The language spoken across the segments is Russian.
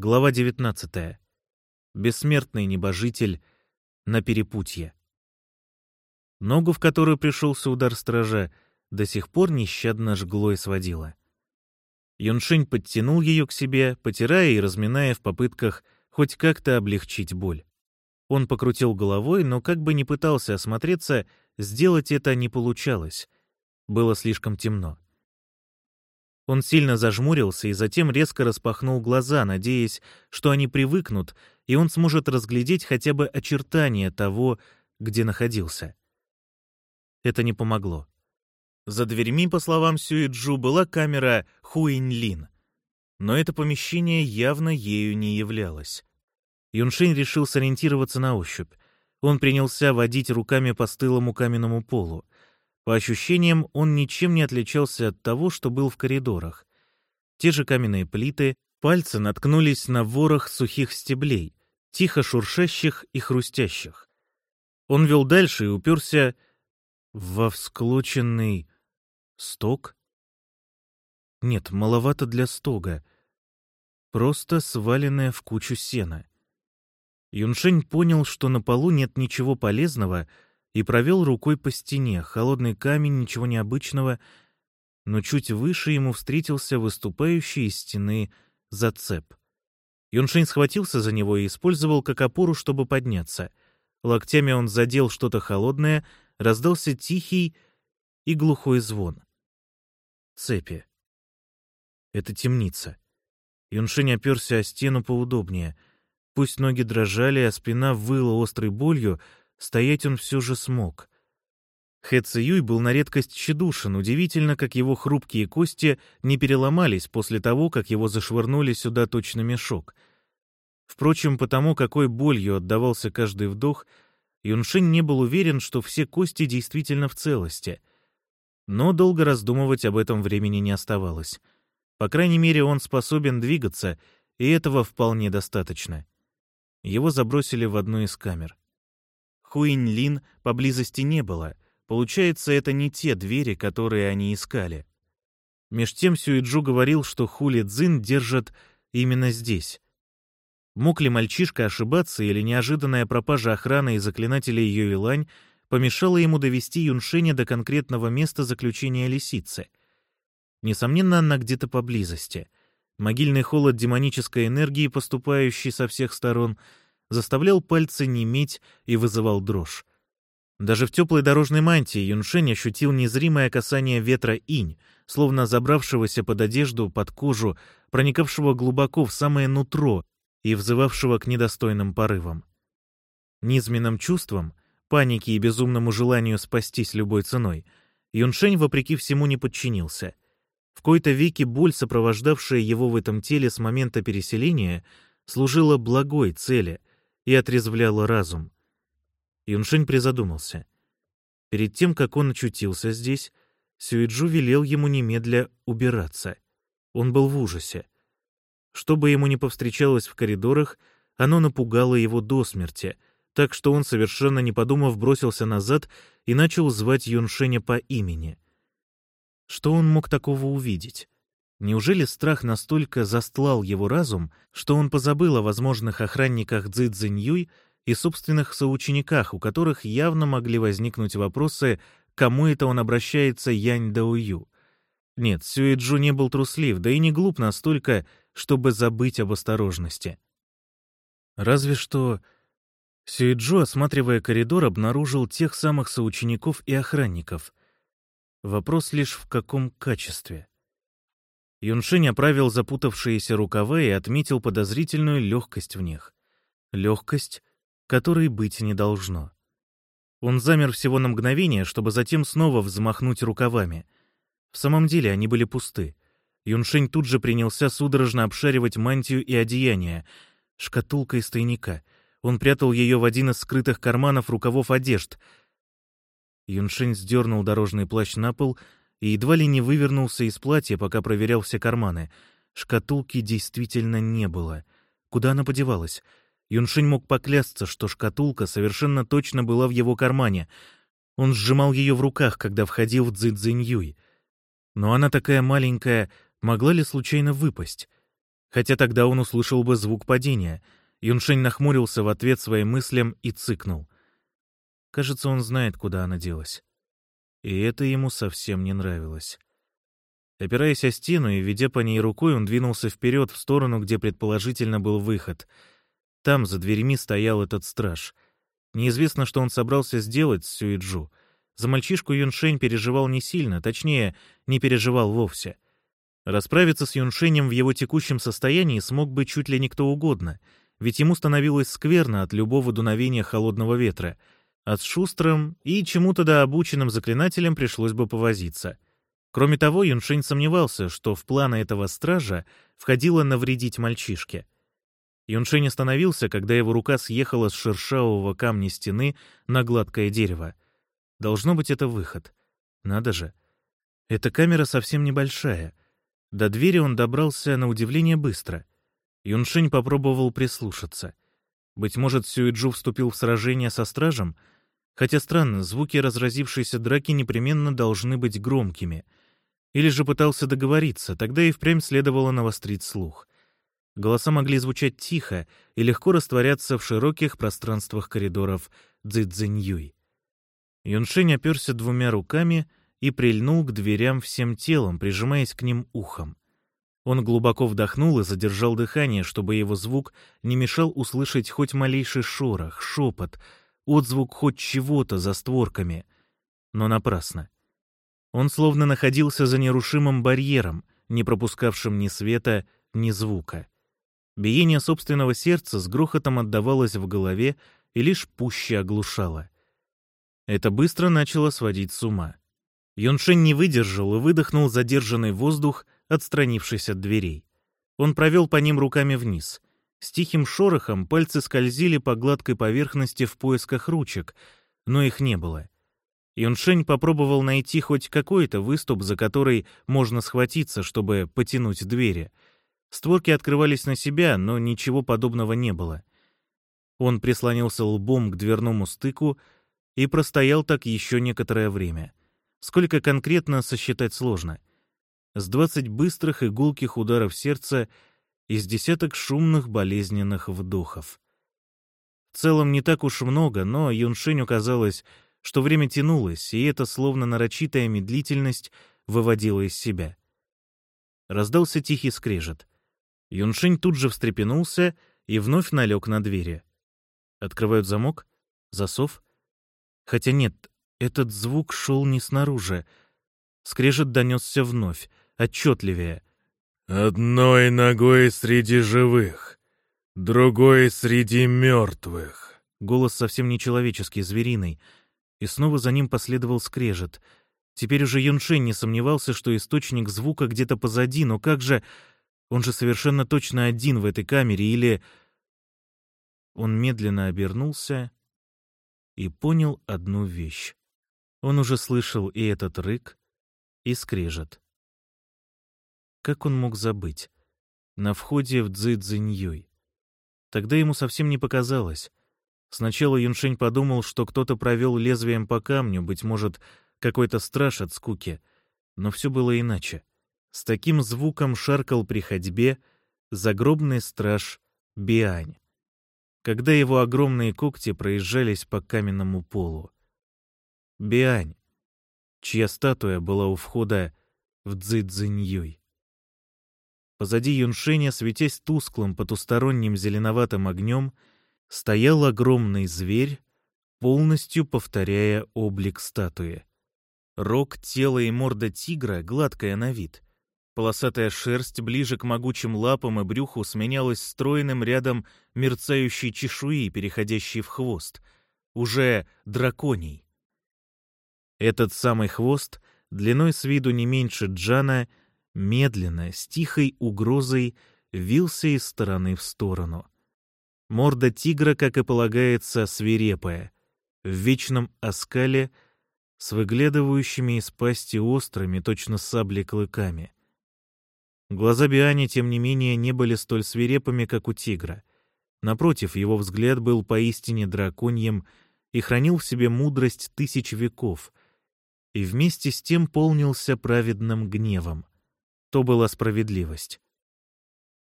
Глава 19. Бессмертный небожитель на перепутье. Ногу, в которую пришелся удар стража, до сих пор нещадно жгло и сводило. Юншень подтянул ее к себе, потирая и разминая в попытках хоть как-то облегчить боль. Он покрутил головой, но как бы ни пытался осмотреться, сделать это не получалось. Было слишком темно. Он сильно зажмурился и затем резко распахнул глаза, надеясь, что они привыкнут, и он сможет разглядеть хотя бы очертания того, где находился. Это не помогло. За дверьми, по словам Сюиджу, была камера Хуинлин. Но это помещение явно ею не являлось. Юншень решил сориентироваться на ощупь. Он принялся водить руками по стылому каменному полу. По ощущениям, он ничем не отличался от того, что был в коридорах. Те же каменные плиты, пальцы наткнулись на ворох сухих стеблей, тихо шуршащих и хрустящих. Он вел дальше и уперся во всклоченный сток. Нет, маловато для стога. Просто сваленное в кучу сена. Юншень понял, что на полу нет ничего полезного — и провел рукой по стене. Холодный камень, ничего необычного, но чуть выше ему встретился выступающий из стены зацеп. Юншень схватился за него и использовал как опору, чтобы подняться. Локтями он задел что-то холодное, раздался тихий и глухой звон. Цепи. Это темница. Юншень оперся о стену поудобнее. Пусть ноги дрожали, а спина выла острой болью, стоять он все же смог. Хэ Циюй был на редкость тщедушен, удивительно, как его хрупкие кости не переломались после того, как его зашвырнули сюда точно мешок. Впрочем, потому какой болью отдавался каждый вдох, Юншин не был уверен, что все кости действительно в целости. Но долго раздумывать об этом времени не оставалось. По крайней мере, он способен двигаться, и этого вполне достаточно. Его забросили в одну из камер. Хуинь-Лин поблизости не было. Получается, это не те двери, которые они искали. Меж тем Сюиджу говорил, что Хули Цзин держат именно здесь. Мог ли мальчишка ошибаться, или неожиданная пропажа охраны и заклинателей Юйлань помешала ему довести Юншеня до конкретного места заключения лисицы? Несомненно, она где-то поблизости. Могильный холод демонической энергии, поступающий со всех сторон — заставлял пальцы неметь и вызывал дрожь. Даже в теплой дорожной мантии Юншень ощутил незримое касание ветра инь, словно забравшегося под одежду, под кожу, проникавшего глубоко в самое нутро и взывавшего к недостойным порывам. Низменным чувствам, панике и безумному желанию спастись любой ценой, Юншень, вопреки всему, не подчинился. В кои-то веки боль, сопровождавшая его в этом теле с момента переселения, служила благой цели, и отрезвляла разум. Юншень призадумался. Перед тем, как он очутился здесь, Сюиджу велел ему немедля убираться. Он был в ужасе. Что бы ему ни повстречалось в коридорах, оно напугало его до смерти, так что он, совершенно не подумав, бросился назад и начал звать Юншеня по имени. Что он мог такого увидеть? Неужели страх настолько застлал его разум, что он позабыл о возможных охранниках Цзи Цзиньюй и собственных соучениках, у которых явно могли возникнуть вопросы, кому это он обращается Янь Даую? Нет, Сюэджу не был труслив, да и не глуп настолько, чтобы забыть об осторожности. Разве что Сюэджу, осматривая коридор, обнаружил тех самых соучеников и охранников. Вопрос лишь в каком качестве. Юншинь оправил запутавшиеся рукава и отметил подозрительную легкость в них. Легкость, которой быть не должно. Он замер всего на мгновение, чтобы затем снова взмахнуть рукавами. В самом деле они были пусты. Юншень тут же принялся судорожно обшаривать мантию и одеяние. Шкатулка из тайника. Он прятал ее в один из скрытых карманов рукавов одежд. Юншень сдернул дорожный плащ на пол — и едва ли не вывернулся из платья, пока проверял все карманы. Шкатулки действительно не было. Куда она подевалась? Юншинь мог поклясться, что шкатулка совершенно точно была в его кармане. Он сжимал ее в руках, когда входил в Цзэцзиньюй. Но она такая маленькая, могла ли случайно выпасть? Хотя тогда он услышал бы звук падения. Юншень нахмурился в ответ своим мыслям и цыкнул. Кажется, он знает, куда она делась. И это ему совсем не нравилось. Опираясь о стену и ведя по ней рукой, он двинулся вперед в сторону, где предположительно был выход. Там, за дверьми, стоял этот страж. Неизвестно, что он собрался сделать с Сюиджу. За мальчишку Юншень переживал не сильно, точнее, не переживал вовсе. Расправиться с Юншенем в его текущем состоянии смог бы чуть ли не кто угодно, ведь ему становилось скверно от любого дуновения холодного ветра — а с шустрым и чему-то да обученным заклинателем пришлось бы повозиться. Кроме того, Юншень сомневался, что в планы этого стража входило навредить мальчишке. Юншень остановился, когда его рука съехала с шершавого камня стены на гладкое дерево. Должно быть, это выход. Надо же. Эта камера совсем небольшая. До двери он добрался на удивление быстро. Юншень попробовал прислушаться. Быть может, Сюиджу вступил в сражение со стражем — Хотя странно, звуки разразившейся драки непременно должны быть громкими. Или же пытался договориться, тогда и впрямь следовало навострить слух. Голоса могли звучать тихо и легко растворяться в широких пространствах коридоров Цзэцзэньюй. Юншень оперся двумя руками и прильнул к дверям всем телом, прижимаясь к ним ухом. Он глубоко вдохнул и задержал дыхание, чтобы его звук не мешал услышать хоть малейший шорох, шепот — отзвук хоть чего-то за створками. Но напрасно. Он словно находился за нерушимым барьером, не пропускавшим ни света, ни звука. Биение собственного сердца с грохотом отдавалось в голове и лишь пуще оглушало. Это быстро начало сводить с ума. Юншень не выдержал и выдохнул задержанный воздух, отстранившись от дверей. Он провел по ним руками вниз — с тихим шорохом пальцы скользили по гладкой поверхности в поисках ручек, но их не было. Юншень попробовал найти хоть какой-то выступ, за который можно схватиться, чтобы потянуть двери. Створки открывались на себя, но ничего подобного не было. Он прислонился лбом к дверному стыку и простоял так еще некоторое время. Сколько конкретно сосчитать сложно. С двадцать быстрых и гулких ударов сердца — из десяток шумных болезненных вдохов. В целом не так уж много, но Юншиню казалось, что время тянулось, и это словно нарочитая медлительность выводила из себя. Раздался тихий скрежет. Юншинь тут же встрепенулся и вновь налег на двери. Открывают замок? Засов? Хотя нет, этот звук шел не снаружи. Скрежет донесся вновь, отчетливее. Одной ногой среди живых, другой среди мертвых. Голос совсем нечеловеческий, звериный. И снова за ним последовал скрежет. Теперь уже Юншень не сомневался, что источник звука где-то позади, но как же... Он же совершенно точно один в этой камере, или... Он медленно обернулся и понял одну вещь. Он уже слышал и этот рык, и скрежет. Как он мог забыть? На входе в Цзэцзиньюй. Тогда ему совсем не показалось. Сначала Юншень подумал, что кто-то провел лезвием по камню, быть может, какой-то страж от скуки. Но все было иначе. С таким звуком шаркал при ходьбе загробный страж Биань, когда его огромные когти проезжались по каменному полу. Биань, чья статуя была у входа в Цзэцзиньюй. Позади Юншеня, светясь тусклым потусторонним зеленоватым огнем, стоял огромный зверь, полностью повторяя облик статуи. Рог, тело и морда тигра гладкая на вид. Полосатая шерсть ближе к могучим лапам и брюху сменялась стройным рядом мерцающей чешуи, переходящей в хвост, уже драконий. Этот самый хвост, длиной с виду не меньше джана, медленно, с тихой угрозой, вился из стороны в сторону. Морда тигра, как и полагается, свирепая, в вечном оскале, с выглядывающими из пасти острыми, точно сабли клыками. Глаза Биани, тем не менее, не были столь свирепыми, как у тигра. Напротив, его взгляд был поистине драконьем и хранил в себе мудрость тысяч веков, и вместе с тем полнился праведным гневом — то была справедливость.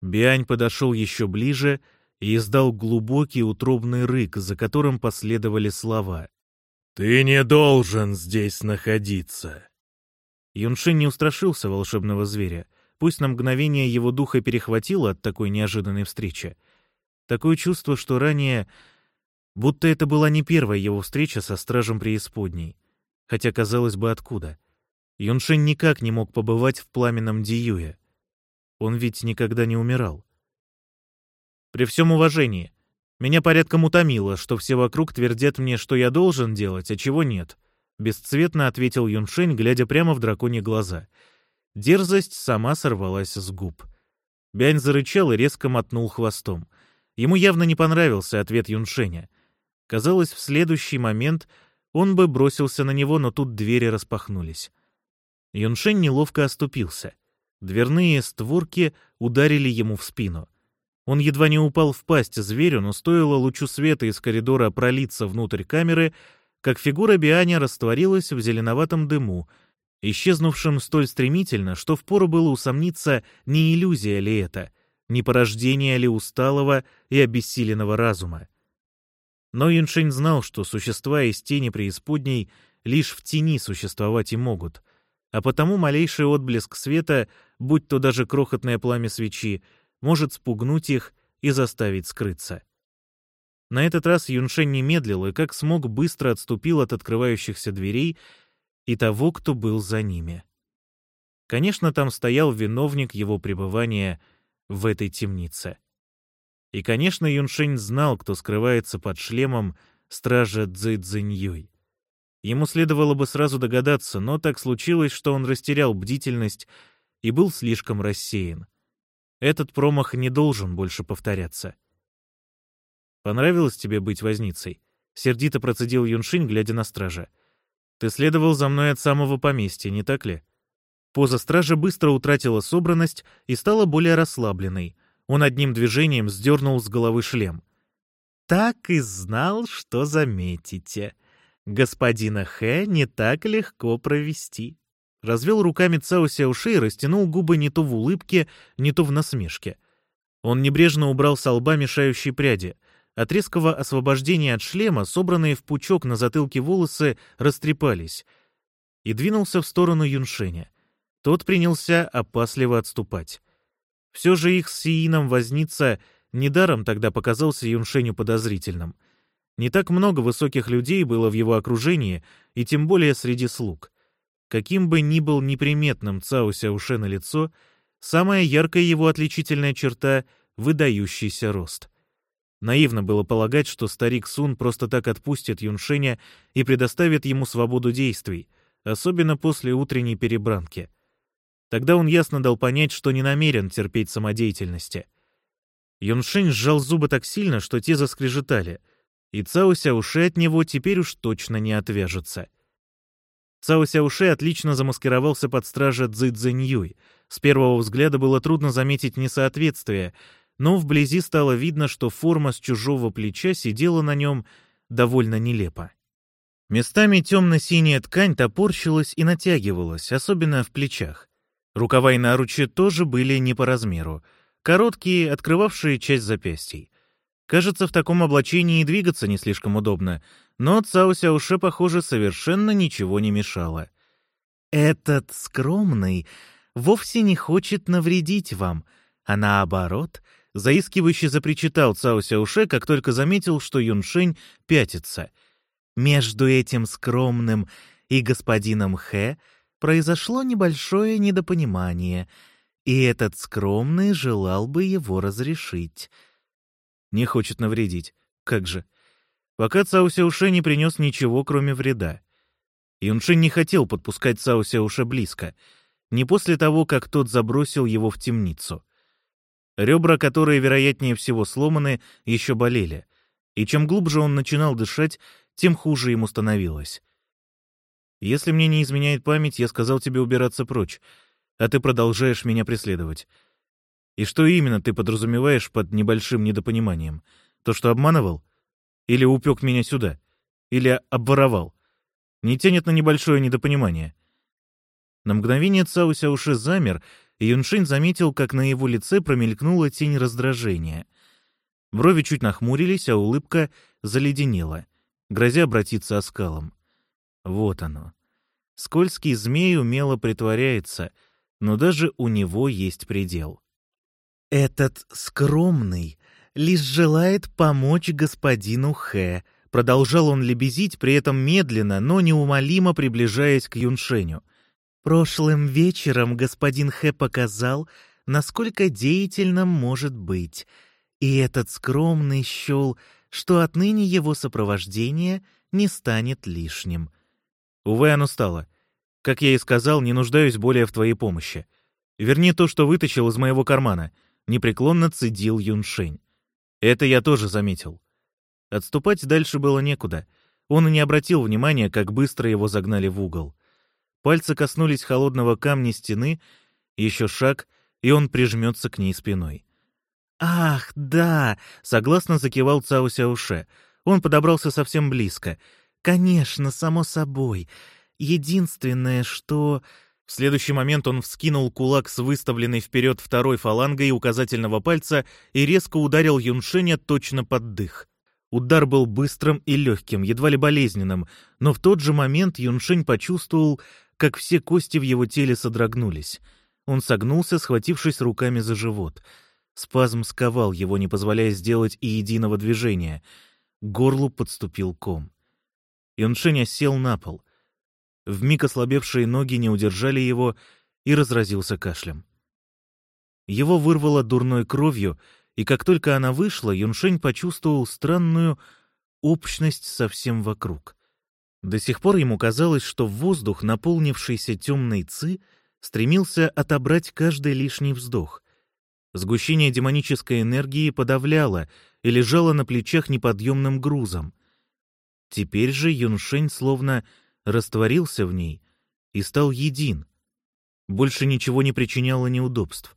Биань подошел еще ближе и издал глубокий утробный рык, за которым последовали слова. «Ты не должен здесь находиться!» Юншин не устрашился волшебного зверя. Пусть на мгновение его духа перехватило от такой неожиданной встречи. Такое чувство, что ранее... Будто это была не первая его встреча со стражем преисподней. Хотя, казалось бы, откуда? Юншин никак не мог побывать в пламенном Диюе. Он ведь никогда не умирал. При всем уважении, меня порядком утомило, что все вокруг твердят мне, что я должен делать, а чего нет. Бесцветно ответил Юншень, глядя прямо в драконьи глаза. Дерзость сама сорвалась с губ. Бянь зарычал и резко мотнул хвостом. Ему явно не понравился ответ Юншеня. Казалось, в следующий момент он бы бросился на него, но тут двери распахнулись. Юншень неловко оступился. Дверные створки ударили ему в спину. Он едва не упал в пасть зверю, но стоило лучу света из коридора пролиться внутрь камеры, как фигура Бианя растворилась в зеленоватом дыму, исчезнувшем столь стремительно, что впору было усомниться, не иллюзия ли это, не порождение ли усталого и обессиленного разума. Но Юншень знал, что существа из тени преисподней лишь в тени существовать и могут, а потому малейший отблеск света, будь то даже крохотное пламя свечи, может спугнуть их и заставить скрыться. На этот раз Юншень не медлил и как смог быстро отступил от открывающихся дверей и того, кто был за ними. Конечно, там стоял виновник его пребывания в этой темнице. И, конечно, Юншень знал, кто скрывается под шлемом стража Цзиньюй. Ему следовало бы сразу догадаться, но так случилось, что он растерял бдительность и был слишком рассеян. Этот промах не должен больше повторяться. «Понравилось тебе быть возницей?» — сердито процедил Юншинь, глядя на стража. «Ты следовал за мной от самого поместья, не так ли?» Поза стража быстро утратила собранность и стала более расслабленной. Он одним движением сдернул с головы шлем. «Так и знал, что заметите», Господина Хэ не так легко провести. Развел руками Цао Сяуши и растянул губы не то в улыбке, не то в насмешке. Он небрежно убрал с лба мешающие пряди. От резкого освобождения от шлема, собранные в пучок на затылке волосы, растрепались. И двинулся в сторону Юншеня. Тот принялся опасливо отступать. Все же их с Сиином возница недаром тогда показался Юншеню подозрительным — не так много высоких людей было в его окружении, и тем более среди слуг. Каким бы ни был неприметным Цао Сяуше на лицо, самая яркая его отличительная черта — выдающийся рост. Наивно было полагать, что старик Сун просто так отпустит Юншеня и предоставит ему свободу действий, особенно после утренней перебранки. Тогда он ясно дал понять, что не намерен терпеть самодеятельности. Юншень сжал зубы так сильно, что те заскрежетали — и Цао Сяуши от него теперь уж точно не отвяжется. Цао Сяуши отлично замаскировался под стража Цзы Цзиньюй. С первого взгляда было трудно заметить несоответствие, но вблизи стало видно, что форма с чужого плеча сидела на нем довольно нелепо. Местами темно-синяя ткань топорщилась и натягивалась, особенно в плечах. Рукава и наручи тоже были не по размеру, короткие, открывавшие часть запястий. Кажется, в таком облачении и двигаться не слишком удобно, но Цао Сяуше, похоже, совершенно ничего не мешало. «Этот скромный вовсе не хочет навредить вам, а наоборот...» Заискивающе запричитал Цао Сяуше, как только заметил, что Юншень пятится. Между этим скромным и господином Хэ произошло небольшое недопонимание, и этот скромный желал бы его разрешить. Не хочет навредить. Как же? Пока Цао Сяуше не принес ничего, кроме вреда. Юншин не хотел подпускать Цао Сяуше близко. Не после того, как тот забросил его в темницу. Ребра, которые, вероятнее всего, сломаны, еще болели. И чем глубже он начинал дышать, тем хуже ему становилось. «Если мне не изменяет память, я сказал тебе убираться прочь, а ты продолжаешь меня преследовать. И что именно ты подразумеваешь под небольшим недопониманием? То, что обманывал? Или упек меня сюда? Или обворовал? Не тянет на небольшое недопонимание. На мгновение Цауся Сяуши замер Юншень заметил, как на его лице промелькнула тень раздражения. Брови чуть нахмурились, а улыбка заледенела, грозя обратиться оскалом. Вот оно. Скользкий змей умело притворяется, но даже у него есть предел. «Этот скромный лишь желает помочь господину Хэ», продолжал он лебезить, при этом медленно, но неумолимо приближаясь к Юншеню. «Прошлым вечером господин Хэ показал, насколько деятельным может быть, и этот скромный счел, что отныне его сопровождение не станет лишним». «Увы, оно стало. Как я и сказал, не нуждаюсь более в твоей помощи. Верни то, что вытащил из моего кармана», — непреклонно цедил Юншень. Это я тоже заметил. Отступать дальше было некуда. Он и не обратил внимания, как быстро его загнали в угол. Пальцы коснулись холодного камня стены, еще шаг, и он прижмется к ней спиной. «Ах, да!» — согласно закивал Цао Сяуше. Он подобрался совсем близко. «Конечно, само собой. Единственное, что...» В следующий момент он вскинул кулак с выставленной вперед второй фалангой указательного пальца и резко ударил Юншеня точно под дых. Удар был быстрым и легким, едва ли болезненным, но в тот же момент Юншень почувствовал, как все кости в его теле содрогнулись. Он согнулся, схватившись руками за живот. Спазм сковал его, не позволяя сделать и единого движения. К горлу подступил ком. Юншень осел на пол — Вмиг ослабевшие ноги не удержали его и разразился кашлем. Его вырвало дурной кровью, и как только она вышла, Юншень почувствовал странную общность совсем вокруг. До сих пор ему казалось, что воздух, наполнившийся темной ци, стремился отобрать каждый лишний вздох. Сгущение демонической энергии подавляло и лежало на плечах неподъемным грузом. Теперь же Юншень словно растворился в ней и стал един. Больше ничего не причиняло неудобств.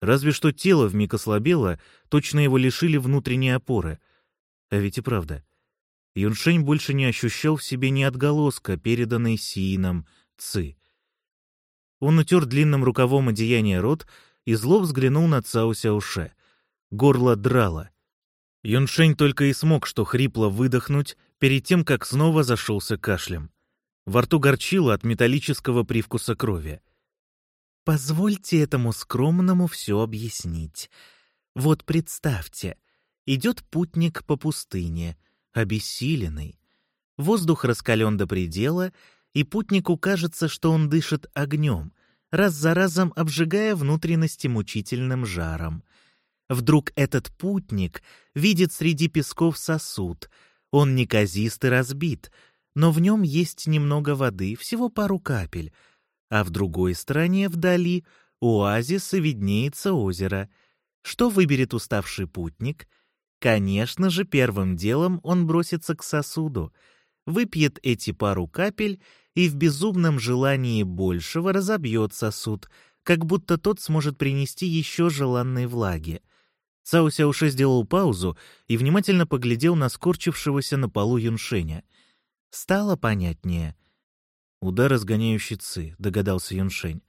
Разве что тело вмиг ослабело, точно его лишили внутренней опоры. А ведь и правда. Юншень больше не ощущал в себе ни отголоска, переданной Сиином Ци. Он утер длинным рукавом одеяния рот и зло взглянул на Цао Сяуше. Горло драло. Юншень только и смог что хрипло выдохнуть перед тем, как снова зашелся кашлем. Во рту горчило от металлического привкуса крови. «Позвольте этому скромному все объяснить. Вот представьте, идет путник по пустыне, обессиленный. Воздух раскален до предела, и путнику кажется, что он дышит огнем, раз за разом обжигая внутренности мучительным жаром. Вдруг этот путник видит среди песков сосуд. Он неказист и разбит — но в нем есть немного воды, всего пару капель, а в другой стороне, вдали, оазис и виднеется озеро. Что выберет уставший путник? Конечно же, первым делом он бросится к сосуду, выпьет эти пару капель и в безумном желании большего разобьет сосуд, как будто тот сможет принести еще желанной влаги. Цауся уже сделал паузу и внимательно поглядел на скорчившегося на полу юншеня. Стало понятнее. Удар разгоняющий ци, догадался Юншень.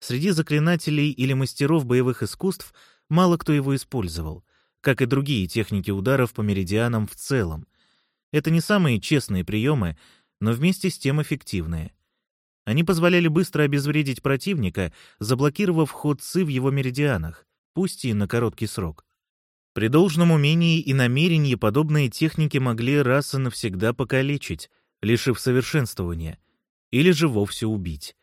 Среди заклинателей или мастеров боевых искусств мало кто его использовал, как и другие техники ударов по меридианам в целом. Это не самые честные приемы, но вместе с тем эффективные. Они позволяли быстро обезвредить противника, заблокировав ход ци в его меридианах, пусть и на короткий срок. При должном умении и намерении подобные техники могли раз и навсегда покалечить, лишив совершенствования, или же вовсе убить.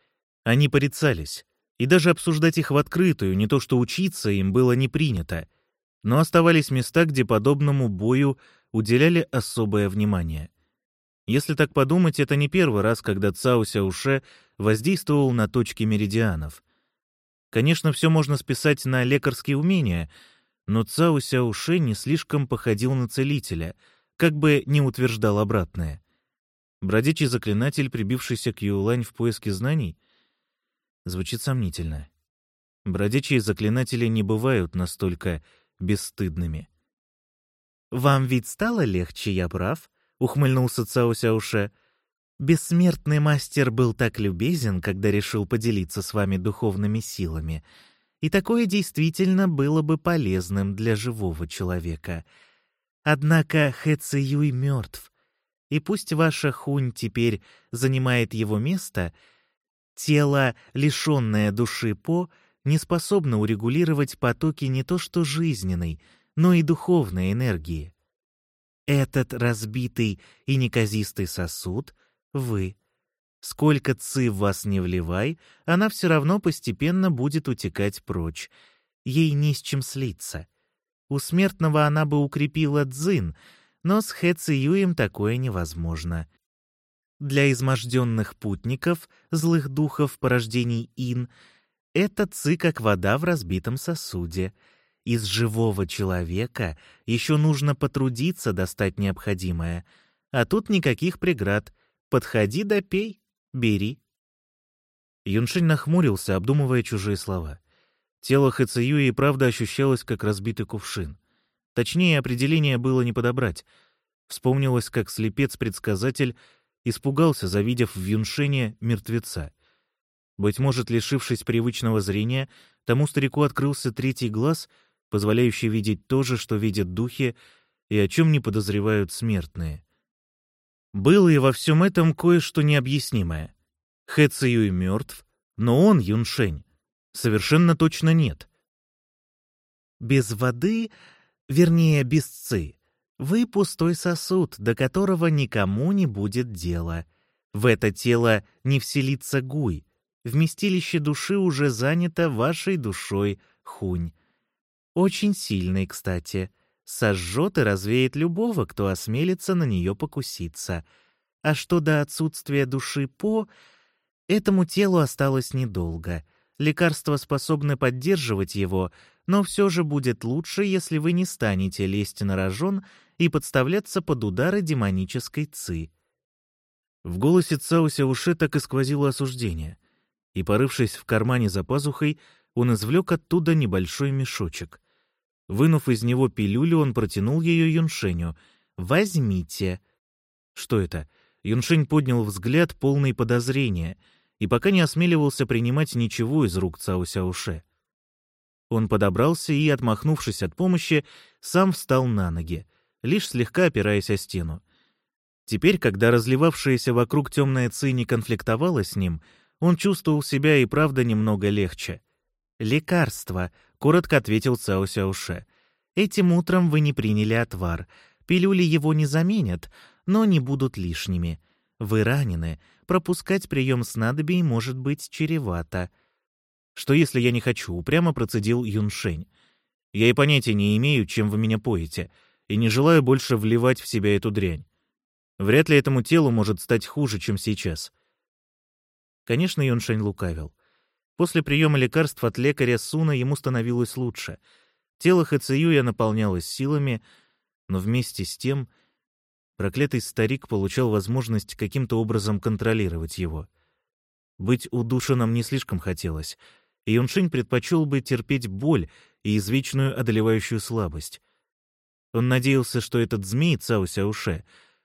Они порицались, и даже обсуждать их в открытую, не то что учиться, им было не принято. Но оставались места, где подобному бою уделяли особое внимание. Если так подумать, это не первый раз, когда Цао Сяуше воздействовал на точки меридианов. Конечно, все можно списать на лекарские умения — но Цао Сяоши не слишком походил на целителя, как бы не утверждал обратное. Бродячий заклинатель, прибившийся к Юлань в поиске знаний? Звучит сомнительно. Бродячие заклинатели не бывают настолько бесстыдными. «Вам ведь стало легче, я прав?» — ухмыльнулся Цао Сяуше. Бессмертный мастер был так любезен, когда решил поделиться с вами духовными силами, и такое действительно было бы полезным для живого человека. Однако Хэ Циюй мертв, и пусть ваша хунь теперь занимает его место, тело, лишенное души По, не способно урегулировать потоки не то что жизненной, но и духовной энергии. Этот разбитый и неказистый сосуд — вы. Сколько ци в вас не вливай, она все равно постепенно будет утекать прочь. Ей не с чем слиться. У смертного она бы укрепила дзин, но с Хэ Циюем такое невозможно. Для изможденных путников, злых духов порождений Ин, это ци как вода в разбитом сосуде — из живого человека еще нужно потрудиться достать необходимое. А тут никаких преград. Подходи да пей, бери. Юншень нахмурился, обдумывая чужие слова. Тело Хэцеюи и правда ощущалось, как разбитый кувшин. Точнее, определение было не подобрать. Вспомнилось, как слепец-предсказатель испугался, завидев в Юншене мертвеца. Быть может, лишившись привычного зрения, тому старику открылся третий глаз — позволяющий видеть то же, что видят духи и о чем не подозревают смертные. Было и во всем этом кое-что необъяснимое. Хэ Циюй мертв, но он, Юншень, совершенно точно нет. Без воды, вернее, без ци, вы пустой сосуд, до которого никому не будет дела. В это тело не вселится гуй. Вместилище души уже занято вашей душой, хунь. Очень сильный, кстати. Сожжет и развеет любого, кто осмелится на нее покуситься. А что до отсутствия души По, этому телу осталось недолго. Лекарства способны поддерживать его, но все же будет лучше, если вы не станете лезть на рожон и подставляться под удары демонической ци. В голосе Цауся Уши так и сквозило осуждение. И, порывшись в кармане за пазухой, он извлек оттуда небольшой мешочек. Вынув из него пилюлю, он протянул ее Юншеню. «Возьмите». Что это? Юншень поднял взгляд, полный подозрения, и пока не осмеливался принимать ничего из рук Цао Сяоше. Он подобрался и, отмахнувшись от помощи, сам встал на ноги, лишь слегка опираясь о стену. Теперь, когда разливавшаяся вокруг темная ци не конфликтовала с ним, он чувствовал себя и правда немного легче. «Лекарство», — коротко ответил Цао Сяоше. «Этим утром вы не приняли отвар. Пилюли его не заменят, но не будут лишними. Вы ранены. Пропускать прием снадобий может быть чревато». «Что если я не хочу?» — упрямо процедил Юншень. «Я и понятия не имею, чем вы меня поете, и не желаю больше вливать в себя эту дрянь. Вряд ли этому телу может стать хуже, чем сейчас». Конечно, Юншень лукавил. После приема лекарств от лекаря Суна ему становилось лучше. Тело Хэцеюя наполнялось силами, но вместе с тем проклятый старик получал возможность каким-то образом контролировать его. Быть удушенным не слишком хотелось, и Юншинь предпочел бы терпеть боль и извечную одолевающую слабость. Он надеялся, что этот змей Цао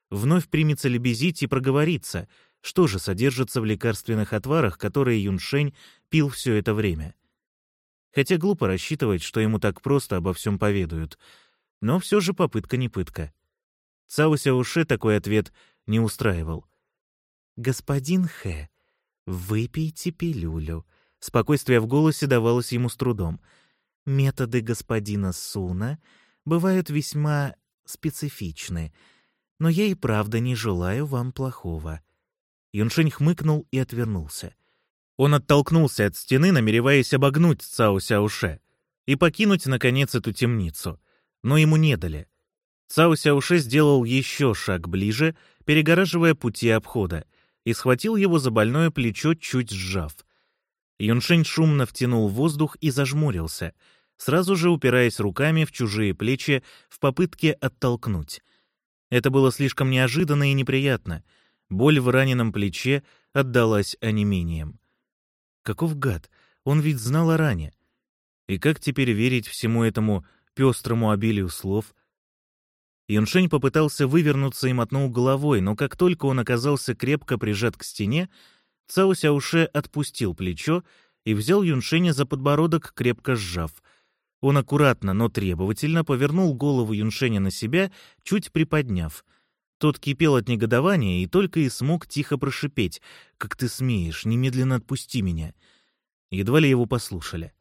вновь примется лебезить и проговорится, что же содержится в лекарственных отварах, которые Юншень пил все это время. Хотя глупо рассчитывать, что ему так просто обо всем поведают. Но все же попытка не пытка. Цао Сяуше такой ответ не устраивал. «Господин Хэ, выпейте пилюлю». Спокойствие в голосе давалось ему с трудом. «Методы господина Суна бывают весьма специфичны, но я и правда не желаю вам плохого». Юншень хмыкнул и отвернулся. Он оттолкнулся от стены, намереваясь обогнуть Цао Сяуше и покинуть, наконец, эту темницу. Но ему не дали. Цао Сяуше сделал еще шаг ближе, перегораживая пути обхода, и схватил его за больное плечо, чуть сжав. Юншень шумно втянул воздух и зажмурился, сразу же упираясь руками в чужие плечи в попытке оттолкнуть. Это было слишком неожиданно и неприятно. Боль в раненом плече отдалась онемением. Каков гад? Он ведь знал о ране. И как теперь верить всему этому пестрому обилию слов? Юншень попытался вывернуться и мотнул головой, но как только он оказался крепко прижат к стене, Цао Сяуше отпустил плечо и взял Юншеня за подбородок, крепко сжав. Он аккуратно, но требовательно повернул голову Юншеня на себя, чуть приподняв. Тот кипел от негодования и только и смог тихо прошипеть «Как ты смеешь, немедленно отпусти меня!» Едва ли его послушали.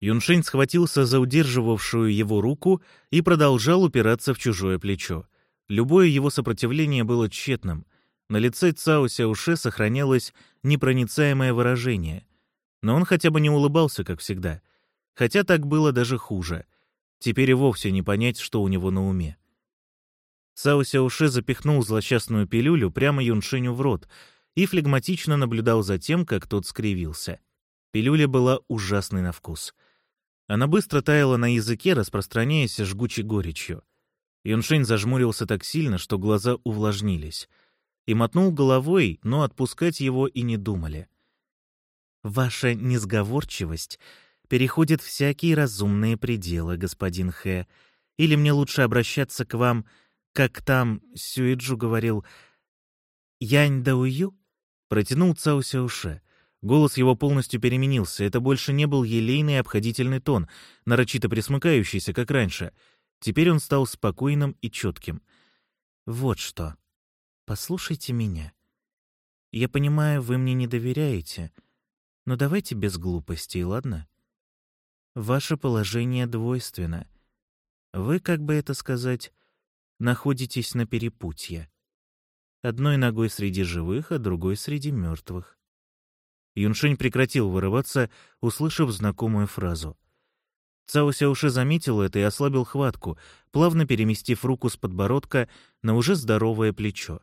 Юншень схватился за удерживавшую его руку и продолжал упираться в чужое плечо. Любое его сопротивление было тщетным. На лице Цао Сяуше сохранялось непроницаемое выражение. Но он хотя бы не улыбался, как всегда. Хотя так было даже хуже. Теперь и вовсе не понять, что у него на уме. Цао Сяуше запихнул злосчастную пилюлю прямо Юншеню в рот и флегматично наблюдал за тем, как тот скривился. Пилюля была ужасной на вкус — она быстро таяла на языке, распространяясь жгучей горечью. Юншень зажмурился так сильно, что глаза увлажнились. И мотнул головой, но отпускать его и не думали. «Ваша несговорчивость переходит всякие разумные пределы, господин Хэ. Или мне лучше обращаться к вам, как там Сюэджу говорил, Янь Даую?» Протянул Цао Сяуше. Голос его полностью переменился. Это больше не был елейный обходительный тон, нарочито присмыкающийся, как раньше. Теперь он стал спокойным и четким. «Вот что. Послушайте меня. Я понимаю, вы мне не доверяете, но давайте без глупостей, ладно? Ваше положение двойственно. Вы, как бы это сказать, находитесь на перепутье. Одной ногой среди живых, а другой среди мертвых. Юншень прекратил вырываться, услышав знакомую фразу. Цао Сяуши заметил это и ослабил хватку, плавно переместив руку с подбородка на уже здоровое плечо,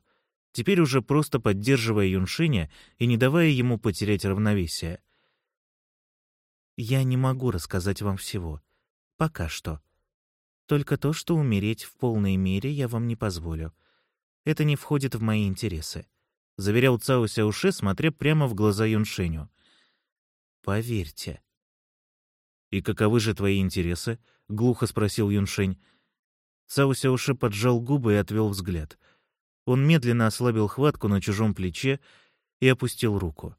теперь уже просто поддерживая Юншиня и не давая ему потерять равновесие. «Я не могу рассказать вам всего. Пока что. Только то, что умереть в полной мере я вам не позволю. Это не входит в мои интересы заверял Цао Сяуше, смотря прямо в глаза Юншеню. «Поверьте». «И каковы же твои интересы?» — глухо спросил Юншень. Цао Сяуше поджал губы и отвел взгляд. Он медленно ослабил хватку на чужом плече и опустил руку.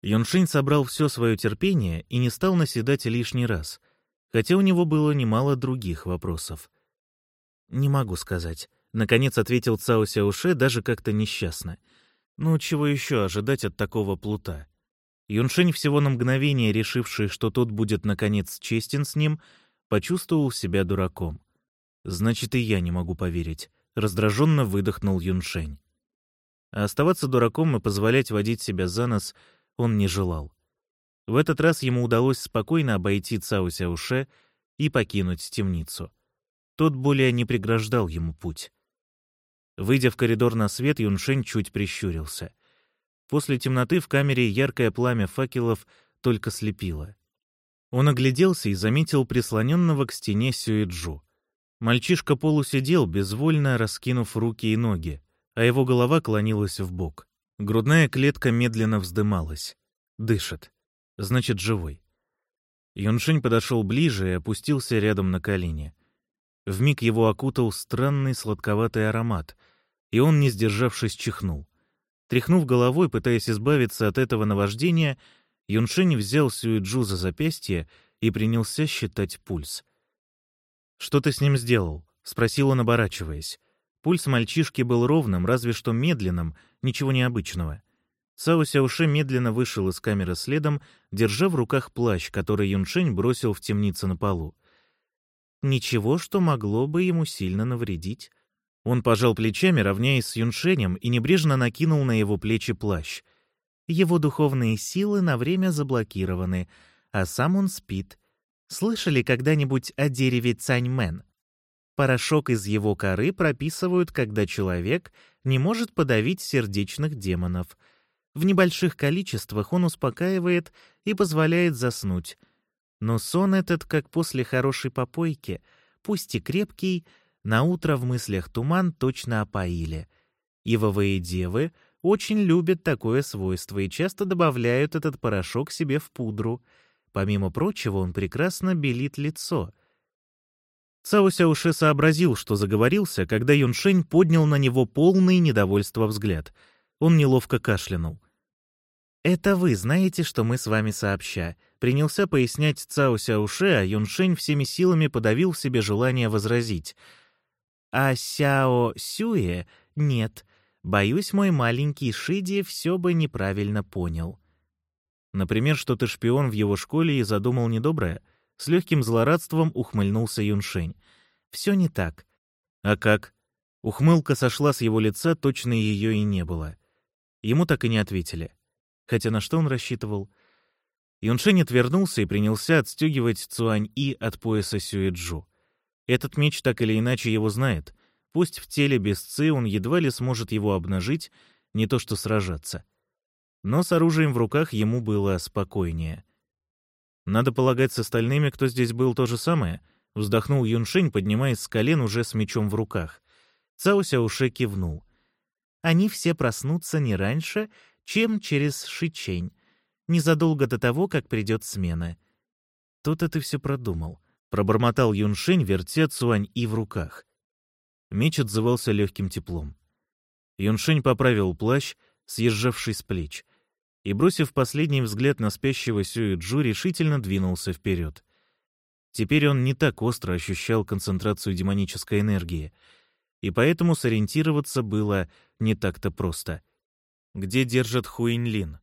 Юншень собрал все свое терпение и не стал наседать лишний раз, хотя у него было немало других вопросов. «Не могу сказать», — наконец ответил Цао Сяуше даже как-то несчастно — ну, чего еще ожидать от такого плута? Юншень, всего на мгновение решивший, что тот будет, наконец, честен с ним, почувствовал себя дураком. «Значит, и я не могу поверить», — раздраженно выдохнул Юншень. А оставаться дураком и позволять водить себя за нос он не желал. В этот раз ему удалось спокойно обойти Цао Сяуше и покинуть темницу. Тот более не преграждал ему путь. Выйдя в коридор на свет, Юншень чуть прищурился. После темноты в камере яркое пламя факелов только слепило. Он огляделся и заметил прислоненного к стене Сюэджу. Мальчишка полусидел, безвольно раскинув руки и ноги, а его голова клонилась в бок. Грудная клетка медленно вздымалась. Дышит. Значит, живой. Юншень подошел ближе и опустился рядом на колени. Вмиг его окутал странный сладковатый аромат — и он, не сдержавшись, чихнул. Тряхнув головой, пытаясь избавиться от этого наваждения, Юншень взял Сюэджу за запястье и принялся считать пульс. «Что ты с ним сделал?» — спросил он, оборачиваясь. Пульс мальчишки был ровным, разве что медленным, ничего необычного. Сао Сяуше медленно вышел из камеры следом, держа в руках плащ, который Юншень бросил в темницу на полу. Ничего, что могло бы ему сильно навредить. Он пожал плечами, равняясь с Юншенем, и небрежно накинул на его плечи плащ. Его духовные силы на время заблокированы, а сам он спит. Слышали когда-нибудь о дереве Цаньмен? Порошок из его коры прописывают, когда человек не может подавить сердечных демонов. В небольших количествах он успокаивает и позволяет заснуть. Но сон этот, как после хорошей попойки, пусть и крепкий, на утро в мыслях туман точно опоили. Ивовые девы очень любят такое свойство и часто добавляют этот порошок себе в пудру. Помимо прочего, он прекрасно белит лицо. Цао Сяуше сообразил, что заговорился, когда Юншень поднял на него полный недовольства взгляд. Он неловко кашлянул. «Это вы знаете, что мы с вами сообща», — принялся пояснять Цао Сяуше, а Юншень всеми силами подавил в себе желание возразить. «А Сяо Сюе — нет. Боюсь, мой маленький Шиди все бы неправильно понял». Например, что ты шпион в его школе и задумал недоброе? С легким злорадством ухмыльнулся Юншень. Все не так. А как? Ухмылка сошла с его лица, точно ее и не было. Ему так и не ответили. Хотя на что он рассчитывал? Юншень отвернулся и принялся отстегивать Цуань-И от пояса Сюэджу. Этот меч так или иначе его знает. Пусть в теле без Ци он едва ли сможет его обнажить, не то что сражаться. Но с оружием в руках ему было спокойнее. Надо полагать, с остальными, кто здесь был, то же самое, вздохнул Юншень, поднимаясь с колен уже с мечом в руках. Цао Сяуше кивнул. Они все проснутся не раньше, чем через Шичень, незадолго до того, как придет смена. Тут-то ты все продумал. Пробормотал Юншень, вертя Цуань И в руках. Меч отзывался легким теплом. Юншень поправил плащ, съезжавший с плеч и, бросив последний взгляд на спящего Сюэ-Джу, решительно двинулся вперед. Теперь он не так остро ощущал концентрацию демонической энергии, и поэтому сориентироваться было не так-то просто. Где держат Хуинлин?